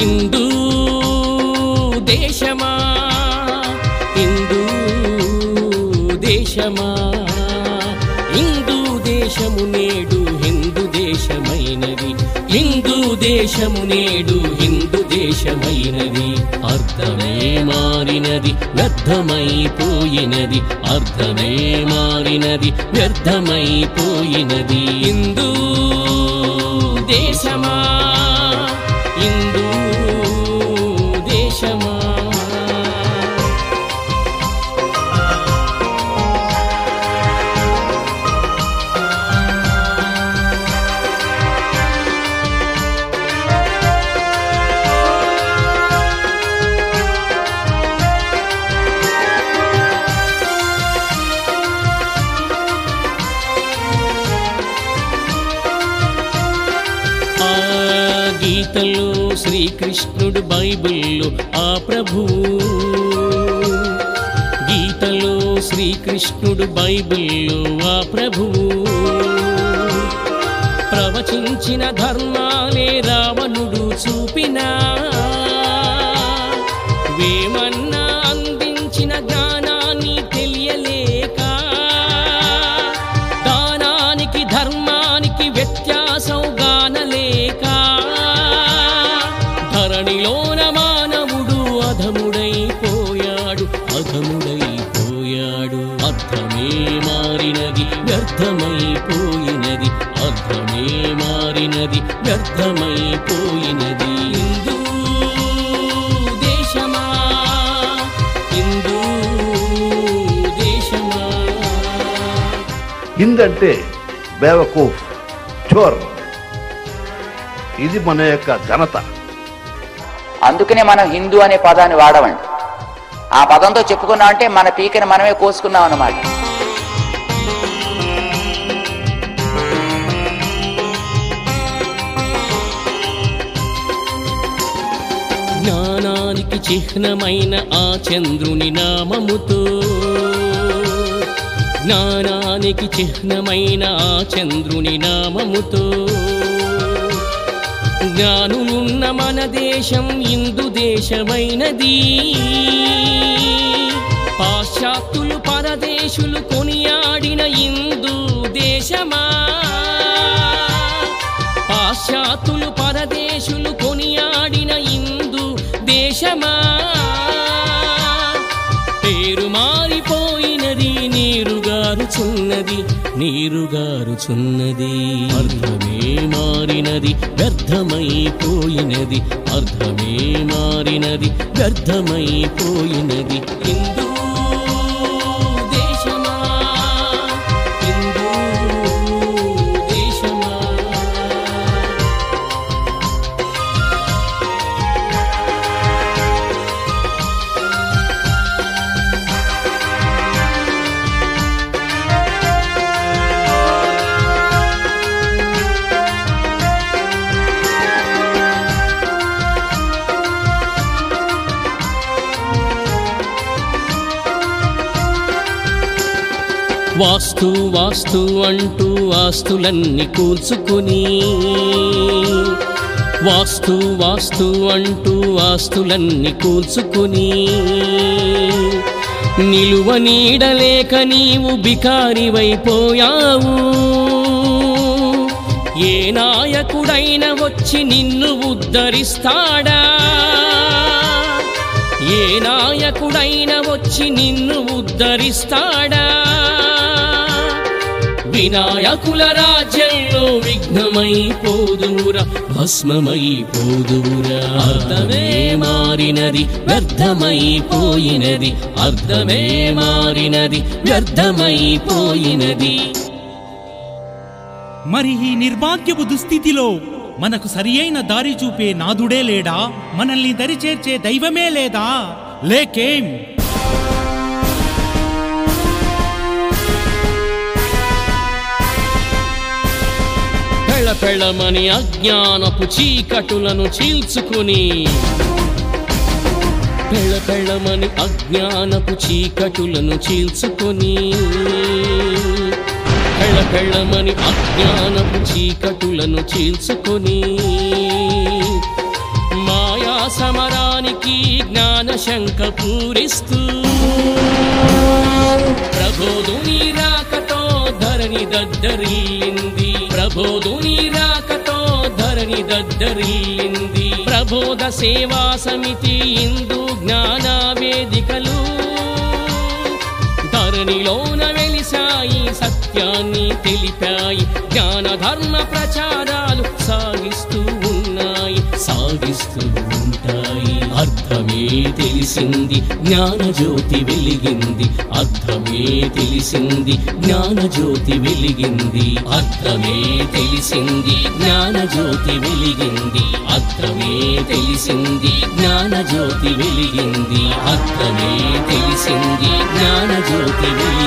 హిందూ దేశమా? హిందూ దేశమా? హిందూ దేశము నేడు హిందూ దేశమైనది. హిందూ దేశము నేడు హిందూ దేశమైనది. అర్థమే మారినది వ్యర్థమైపోయినది. అర్థమే మారినది వ్యర్థమైపోయినది. హిందూ దేశం హిందూ దేశమా ఆ గీతలో శ్రీకృష్ణుడు బైబిల్లో ఆ ప్రభు గీతలో శ్రీకృష్ణుడు బైబిల్లో ఆ ప్రభు ప్రవచించిన ధర్మాలే రావణుడు చూపినా. వ్యర్థమైపోయినది అర్థమే మారినది వ్యర్థమైపోయినది హిందూ దేశమా? హిందూ దేశమా? హింద్ అంటే బేవకూఫ్ చోర్. ఇది మన యొక్క ఘనత. అందుకనే మనం హిందూ అనే పదాన్ని వాడమండి. ఆ పదంతో చెప్పుకున్నాం అంటే మన పీకని మనమే కోసుకున్నాం అన్నమాట జ్ఞానానికి చిహ్నమైన ఆ చంద్రుని నామముతో. జ్ఞానానికి చిహ్నమైన ఆ చంద్రుని నామముతో. జ్ఞానులున్న మన దేశం ఇందు దేశమైనది. పాశ్చాత్తులు పరదేశులు కొనియాడిన ఇందు దేశమా? పాశ్చాత్తులు పరదేశులు కొనియాడిన ఇందు దేశమా? పేరు మారిపోయినది నీరుగారుచున్నది నీరుగారుచున్నది. అర్థమే మారినది వ్యర్థమైపోయినది. అర్థమే మారినది వ్యర్థమైపోయినది. హిందూ వాస్తు వాస్తు అంటూ ఆస్తులన్నీ కూల్చుకుని. వాస్తు వాస్తు అంటూ ఆస్తులన్నీ కూల్చుకుని. నిలువ నీడలేక నీవు బికారివైపోయావు ఏ నాయకుడైన వచ్చి నిన్ను ఉద్ధరిస్తాడా? ఏ నాయకుడైన వచ్చి నిన్ను ఉద్ధరిస్తాడా? వినాయకుల రాజ్యంలో విఘ్నమైపోదురా భస్మమైపోదురా అర్థమే మారినది వ్యర్థమైపోయినది అర్థమే మారినది వ్యర్థమైపోయినది. మరి ఈ నిర్భాగ్యపు దుస్థితిలో మనకు సరియైన దారి చూపే నాదుడే లేడా? మనల్ని దరి చేర్చే దైవమే లేదా? లేకేం? పెళ్ళ అజ్ఞానపు చీకటులను చీల్చుకుని. పెళ్ళపెళ్ళమని అజ్ఞానపు చీకటులను చీల్చుకొని. పెళ్ళ అజ్ఞానపు చీకటులను చీల్చుకొని. మాయా సమరానికి జ్ఞాన శంఖ పూరిస్తూ ప్రబోధుని రాకతో ధరణి దద్దరిల్లింది. ప్రబోధుని రాకతో ధరణి దద్దరిల్లింది ప్రబోధ సేవా సమితి హిందూ జ్ఞాన వేదికలు. ధరణిలోన వెలిసాయి సత్యాన్ని తెలిపాయి. జ్ఞాన ధర్మ ప్రచారాలు సాగిస్తూ ఉన్నాయి. సాగిస్తూ ఉంటాయి. అర్థమే తెలిసింది జ్ఞానజ్యోతి వెలిగింది. అర్థమే తెలిసింది జ్ఞానజ్యోతి వెలిగింది. అర్థమే తెలిసింది జ్ఞానజ్యోతి వెలిగింది. అర్థమే తెలిసింది జ్ఞానజ్యోతి వెలిగింది. అర్థమే తెలిసింది జ్ఞానజ్యోతి వెలిగింది.